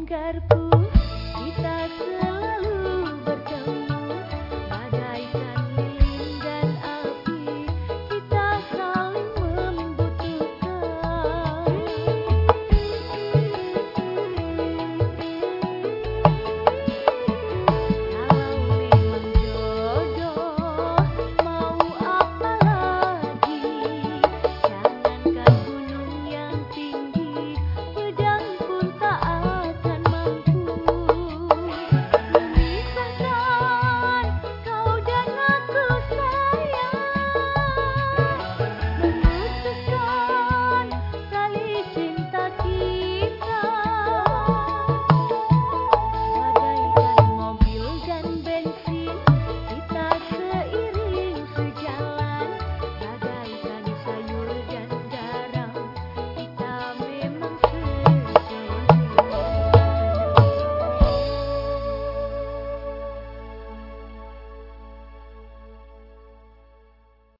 garpu kita semua